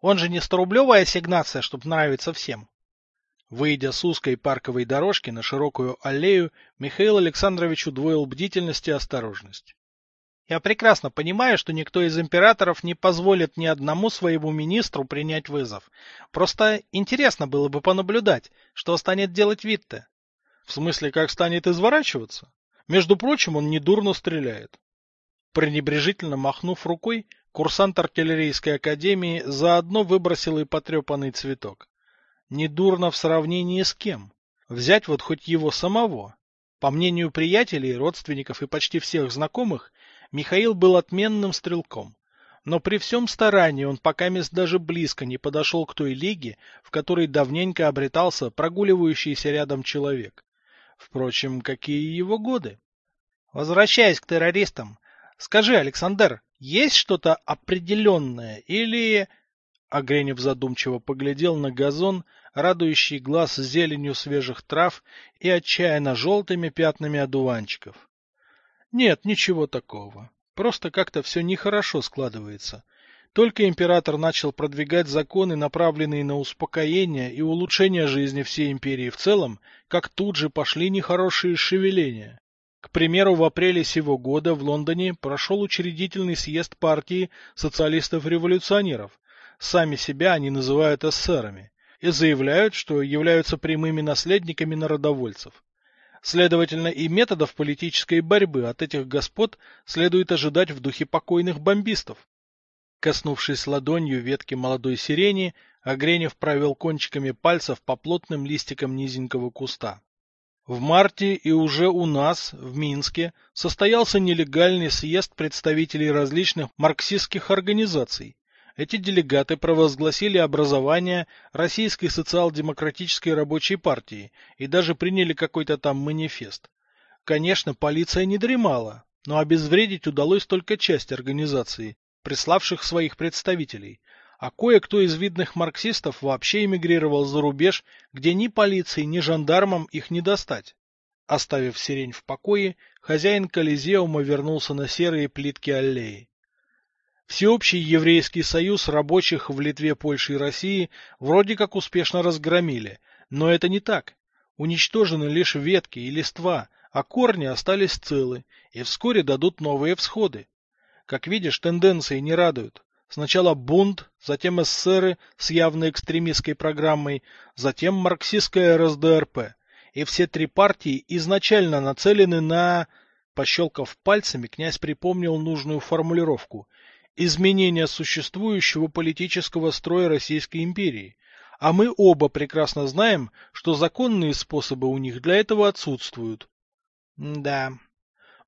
Он же не сторублевая ассигнация, чтобы нравиться всем. Выйдя с узкой парковой дорожки на широкую аллею, Михаил Александрович удвоил бдительность и осторожность. Я прекрасно понимаю, что никто из императоров не позволит ни одному своему министру принять вызов. Просто интересно было бы понаблюдать, что станет делать Витте. В смысле, как станет изворачиваться? Между прочим, он недурно стреляет. Пренебрежительно махнув рукой, курсант артиллерийской академии заодно выбросил и потрепанный цветок. Недурно в сравнении с кем? Взять вот хоть его самого. По мнению приятелей, родственников и почти всех знакомых, Михаил был отменным стрелком. Но при всем старании он пока мест даже близко не подошел к той лиге, в которой давненько обретался прогуливающийся рядом человек. Впрочем, какие его годы? Возвращаясь к террористам, скажи, Александр, есть что-то определенное или... Агренев задумчиво поглядел на газон, радующий глаз зеленью свежих трав и отчаянно желтыми пятнами одуванчиков. Нет, ничего такого. Просто как-то все нехорошо складывается. Только император начал продвигать законы, направленные на успокоение и улучшение жизни всей империи в целом, как тут же пошли нехорошие шевеления. К примеру, в апреле сего года в Лондоне прошел учредительный съезд партии социалистов-революционеров, Сами себя они называют эсерами и заявляют, что являются прямыми наследниками народовольцев. Следовательно, и методов политической борьбы от этих господ следует ожидать в духе покойных бомбистов. Коснувшись ладонью ветки молодой сирени, Огренев провел кончиками пальцев по плотным листикам низенького куста. В марте и уже у нас, в Минске, состоялся нелегальный съезд представителей различных марксистских организаций, эти делегаты провозгласили образование Российской социал-демократической рабочей партии и даже приняли какой-то там манифест. Конечно, полиция не дремала, но обезвредить удалось только часть организации, приславших своих представителей, а кое-кто из видных марксистов вообще эмигрировал за рубеж, где ни полиции, ни жандармам их не достать. Оставив сирень в покое, хозяин Колизеума вернулся на серые плитки аллеи. Всеобщий еврейский союз рабочих в Литве, Польше и России вроде как успешно разгромили, но это не так. Уничтожены лишь ветки и листва, а корни остались целы и вскоре дадут новые всходы. Как видишь, тенденции не радуют. Сначала бунт, затем эсеры с явной экстремистской программой, затем марксистская РСДРП. И все три партии изначально нацелены на... Пощелкав пальцами, князь припомнил нужную формулировку – изменения существующего политического строя Российской империи, а мы оба прекрасно знаем, что законные способы у них для этого отсутствуют. да.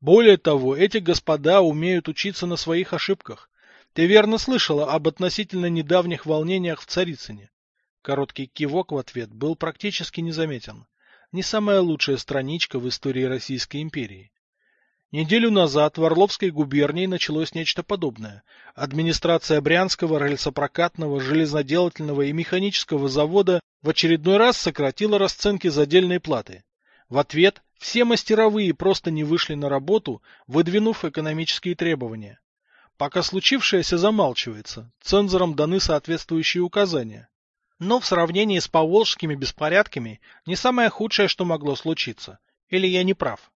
Более того, эти господа умеют учиться на своих ошибках. Ты верно слышала об относительно недавних волнениях в Царицыне? Короткий кивок в ответ был практически незаметен. Не самая лучшая страничка в истории Российской империи. Неделю назад в Орловской губернии началось нечто подобное. Администрация Брянского рельсопрокатного, железноделательного и механического завода в очередной раз сократила расценки за отдельные платы. В ответ все мастеровые просто не вышли на работу, выдвинув экономические требования. Пока случившееся замалчивается, цензорам даны соответствующие указания. Но в сравнении с поволжскими беспорядками не самое худшее, что могло случиться. Или я не прав?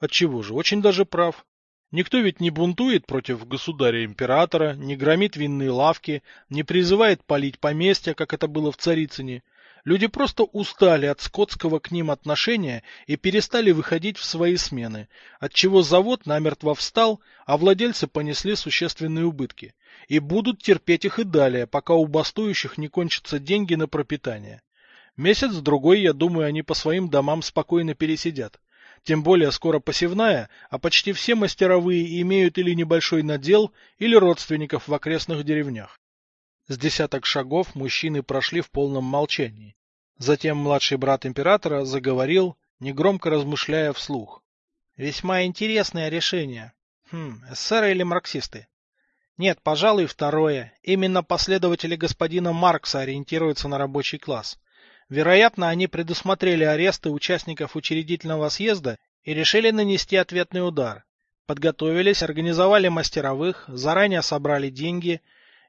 Отчего же, очень даже прав. Никто ведь не бунтует против государя-императора, не громит винные лавки, не призывает палить поместья, как это было в Царицыне. Люди просто устали от скотского к ним отношения и перестали выходить в свои смены, отчего завод намертво встал, а владельцы понесли существенные убытки. И будут терпеть их и далее, пока у бастующих не кончатся деньги на пропитание. Месяц-другой, я думаю, они по своим домам спокойно пересидят. Тем более скоро посевная, а почти все мастеровые имеют или небольшой надел, или родственников в окрестных деревнях. С десяток шагов мужчины прошли в полном молчании. Затем младший брат императора заговорил, негромко размышляя вслух. Весьма интересное решение. Хм, эсеры или марксисты? Нет, пожалуй, второе. Именно последователи господина Маркса ориентируются на рабочий класс. Вероятно, они предусмотрели аресты участников учредительного съезда и решили нанести ответный удар. Подготовились, организовали мастеровых, заранее собрали деньги.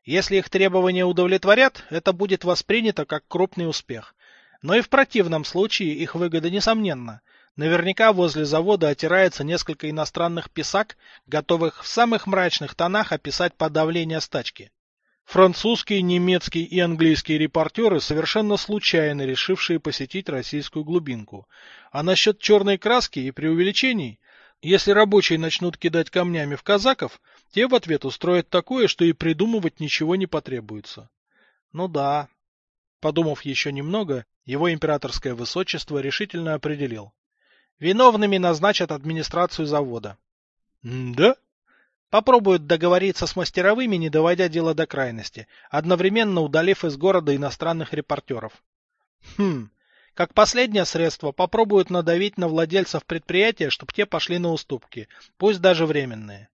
Если их требования удовлетворят, это будет воспринято как крупный успех. Но и в противном случае их выгода несомненна. Наверняка возле завода отирается несколько иностранных писак, готовых в самых мрачных тонах описать подавление стачки. Французские, немецкие и английские репортеры, совершенно случайно решившие посетить российскую глубинку. А насчет черной краски и преувеличений, если рабочие начнут кидать камнями в казаков, те в ответ устроят такое, что и придумывать ничего не потребуется. Ну да. Подумав еще немного, его императорское высочество решительно определил. Виновными назначат администрацию завода. — Да? Попробуют договориться с мастеровыми, не доводя дело до крайности, одновременно удалив из города иностранных репортеров. Хм, как последнее средство попробуют надавить на владельцев предприятия, чтобы те пошли на уступки, пусть даже временные.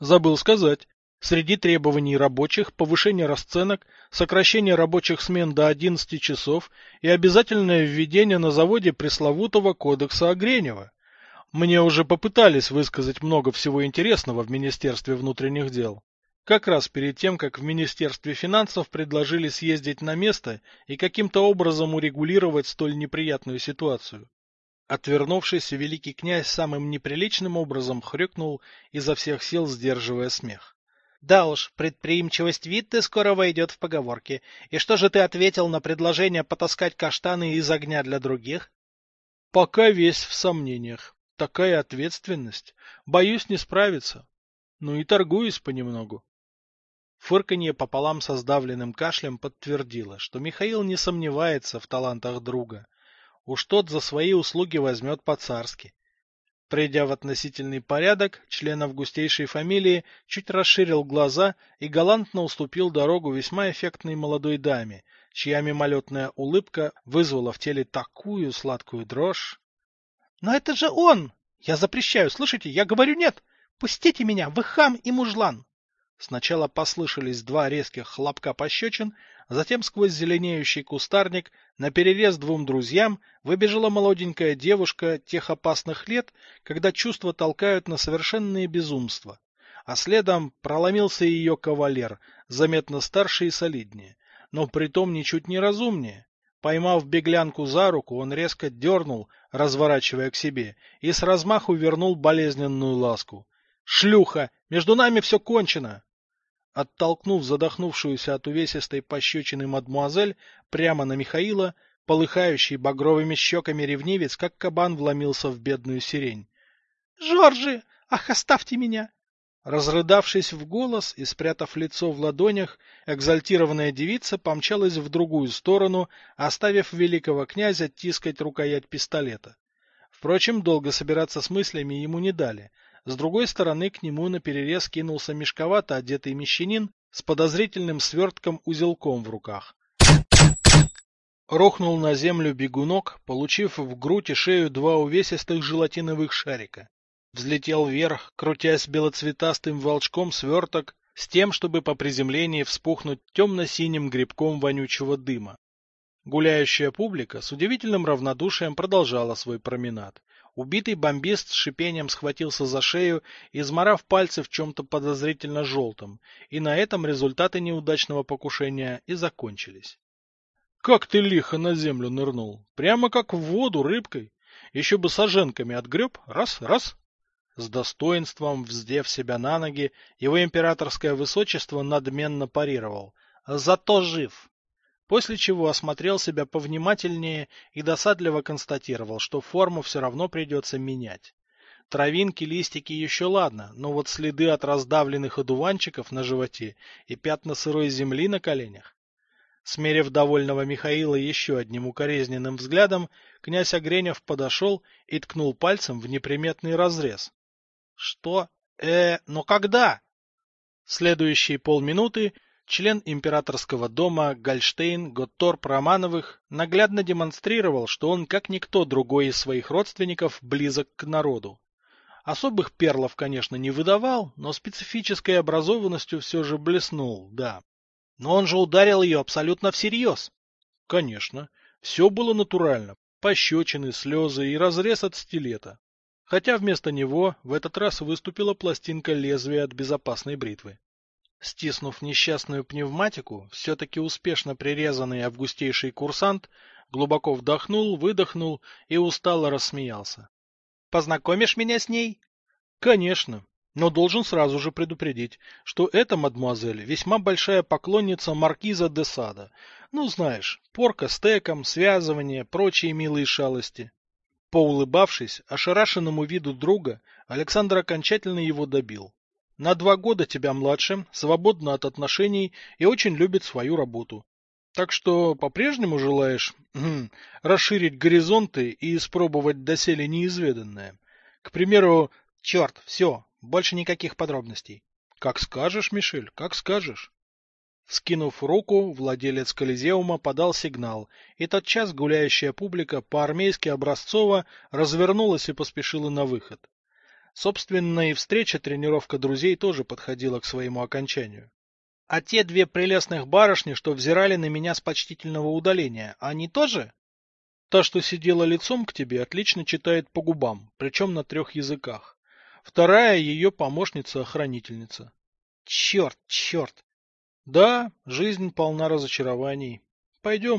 Забыл сказать, Среди требований рабочих повышение расценок, сокращение рабочих смен до 11 часов и обязательное введение на заводе пресловутого кодекса Огренева. Мне уже попытались высказать много всего интересного в Министерстве внутренних дел. Как раз перед тем, как в Министерстве финансов предложили съездить на место и каким-то образом урегулировать столь неприятную ситуацию. Отвернувшись, великий князь самым неприличным образом хрюкнул, изо всех сил сдерживая смех. Да уж, предприимчивость Витты скоро войдет в поговорки. И что же ты ответил на предложение потаскать каштаны из огня для других? Пока весь в сомнениях. Такая ответственность. Боюсь не справиться. Ну и торгуюсь понемногу. Фырканье пополам со сдавленным кашлем подтвердило, что Михаил не сомневается в талантах друга. Уж тот за свои услуги возьмет по-царски. Придя в относительный порядок, член августейшей фамилии чуть расширил глаза и галантно уступил дорогу весьма эффектной молодой даме, чья мимолетная улыбка вызвала в теле такую сладкую дрожь. — Но это же он! Я запрещаю, слышите? Я говорю нет! Пустите меня, вы хам и мужлан! Сначала послышались два резких хлопка пощечин, затем сквозь зеленеющий кустарник на перерез двум друзьям выбежала молоденькая девушка тех опасных лет, когда чувства толкают на совершенные безумства. А следом проломился ее кавалер, заметно старше и солиднее, но притом ничуть не разумнее. Поймав беглянку за руку, он резко дернул, разворачивая к себе, и с размаху вернул болезненную ласку. «Шлюха! Между нами все кончено!» Оттолкнув задохнувшуюся от увесистой пощечины мадмуазель прямо на Михаила, полыхающий багровыми щеками ревнивец, как кабан вломился в бедную сирень. — Жоржи! Ах, оставьте меня! Разрыдавшись в голос и спрятав лицо в ладонях, экзальтированная девица помчалась в другую сторону, оставив великого князя тискать рукоять пистолета. Впрочем, долго собираться с мыслями ему не дали — с другой стороны к нему наперерез кинулся мешковато одетый мещанин с подозрительным свертком-узелком в руках. Рухнул на землю бегунок, получив в грудь и шею два увесистых желатиновых шарика. Взлетел вверх, крутясь белоцветастым волчком сверток, с тем, чтобы по приземлении вспухнуть темно-синим грибком вонючего дыма. Гуляющая публика с удивительным равнодушием продолжала свой променад. Убитый бомбист с шипением схватился за шею, изморав пальцы в чем-то подозрительно желтом, и на этом результаты неудачного покушения и закончились. — Как ты лихо на землю нырнул! Прямо как в воду рыбкой! Еще бы соженками отгреб, раз-раз! С достоинством, вздев себя на ноги, его императорское высочество надменно парировал. Зато жив! После чего осмотрел себя повнимательнее и досадливо констатировал, что форму все равно придется менять. Травинки, листики еще ладно, но вот следы от раздавленных одуванчиков на животе и пятна сырой земли на коленях. Смерив довольного Михаила еще одним укоризненным взглядом, князь Огренев подошел и ткнул пальцем в неприметный разрез. — Что? Э, но когда? Следующие полминуты член императорского дома Гольштейн Готторп Романовых наглядно демонстрировал, что он, как никто другой из своих родственников, близок к народу. Особых перлов, конечно, не выдавал, но специфической образованностью все же блеснул, да. Но он же ударил ее абсолютно всерьез. Конечно, все было натурально. Пощечины, слезы и разрез от стилета. Хотя вместо него в этот раз выступила пластинка лезвия от безопасной бритвы. Стиснув несчастную пневматику, все-таки успешно прирезанный августейший курсант глубоко вдохнул, выдохнул и устало рассмеялся. — Познакомишь меня с ней? — Конечно, но должен сразу же предупредить, что эта мадемуазель весьма большая поклонница маркиза де Сада. Ну, знаешь, порка стеком, связывание, прочие милые шалости. Поулыбавшись ошарашенному виду друга, Александр окончательно его добил. На два года тебя младше, свободна от отношений и очень любит свою работу. Так что по-прежнему желаешь хм, расширить горизонты и испробовать доселе неизведанное. К примеру, черт, все, больше никаких подробностей. Как скажешь, Мишель, как скажешь. Скинув руку, владелец Колизеума подал сигнал, и тотчас гуляющая публика по-армейски образцово развернулась и поспешила на выход. Собственно, и встреча тренировка друзей тоже подходила к своему окончанию. А те две прелестных барышни, что взирали на меня с почтительного удаления, они тоже? Та, что сидела лицом к тебе, отлично читает по губам, причем на трех языках. Вторая ее помощница-охранительница. Черт, черт. Да, жизнь полна разочарований. Пойдем.